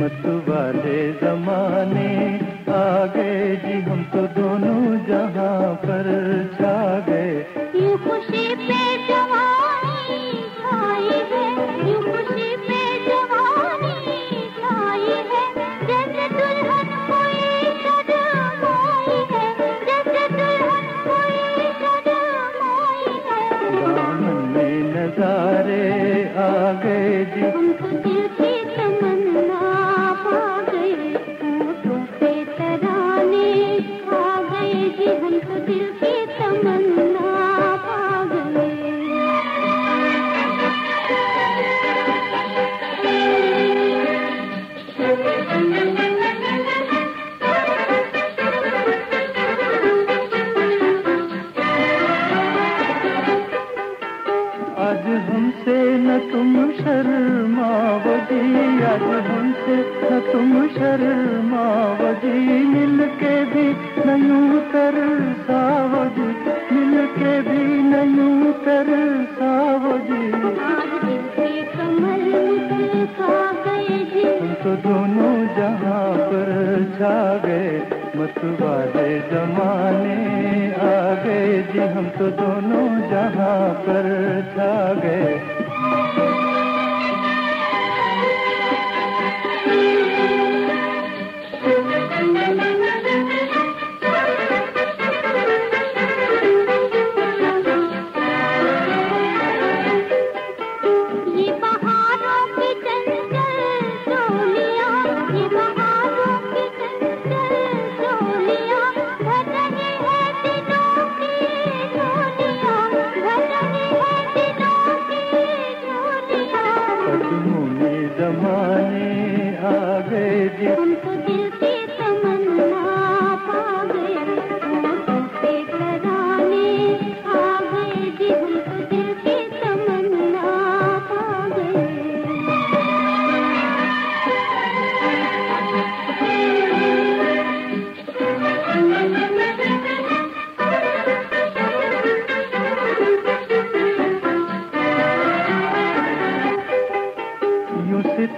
गए मत वाले जमाने आ गए जी हम तो दोनों जहाँ पर छा गए। यूँ खुशी पे जवानी छाई है यूँ खुशी पे जवानी छाई है। जैसे दुल्हन कोई सजमाई है जैसे दुल्हन कोई सजमाई है। दामन में नजारे आ गए जी। हम तो तुम शर्माओ जी आज हमसे न तुम शर्माओ जी मिल के भी नयूं कर सावो जी मिल के भी नयूं कर सावो जी आज दिल के कमल मुझे खा गए जी हम तो दोनों जहाँ पर छा गए, मत वाले जमाने आ गए। जी हम तो दोनों जहाँ पर छा गए। ये जमाने आ गए जी तो दिल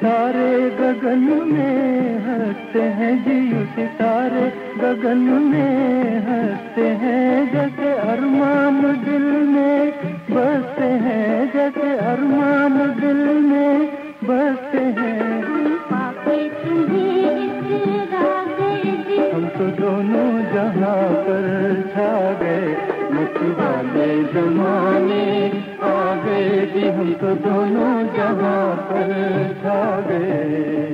सितारे गगन में हँसते हैं जी यूँ सितारे गगन में हँसते हैं। जैसे अरमान दिल में बसते हैं जैसे अरमान दिल में बसते हैं। हम तो दोनों जहाँ पर छा गए जमाने हम तो दोनों जगह पर छा गए